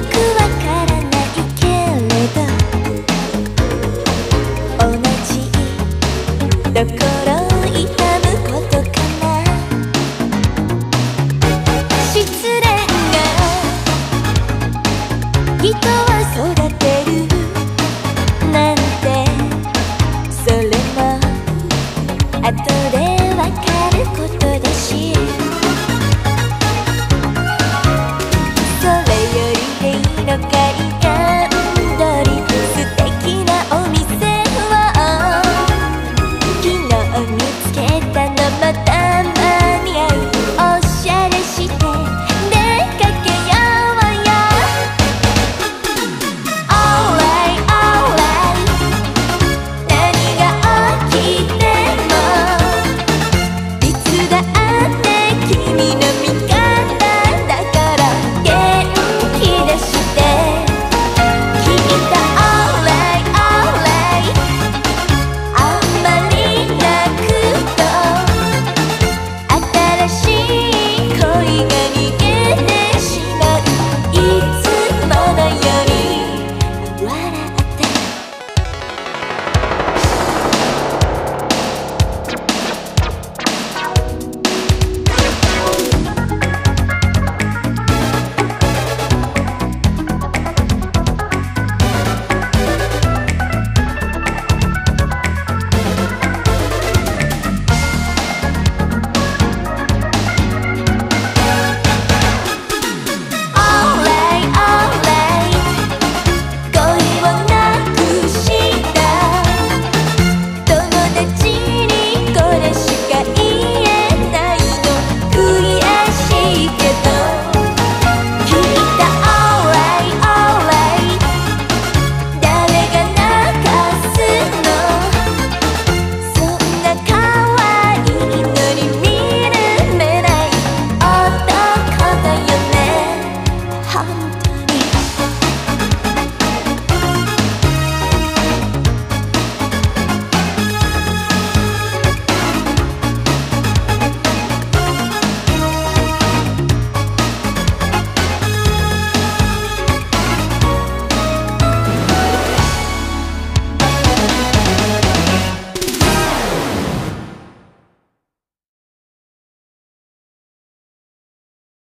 僕は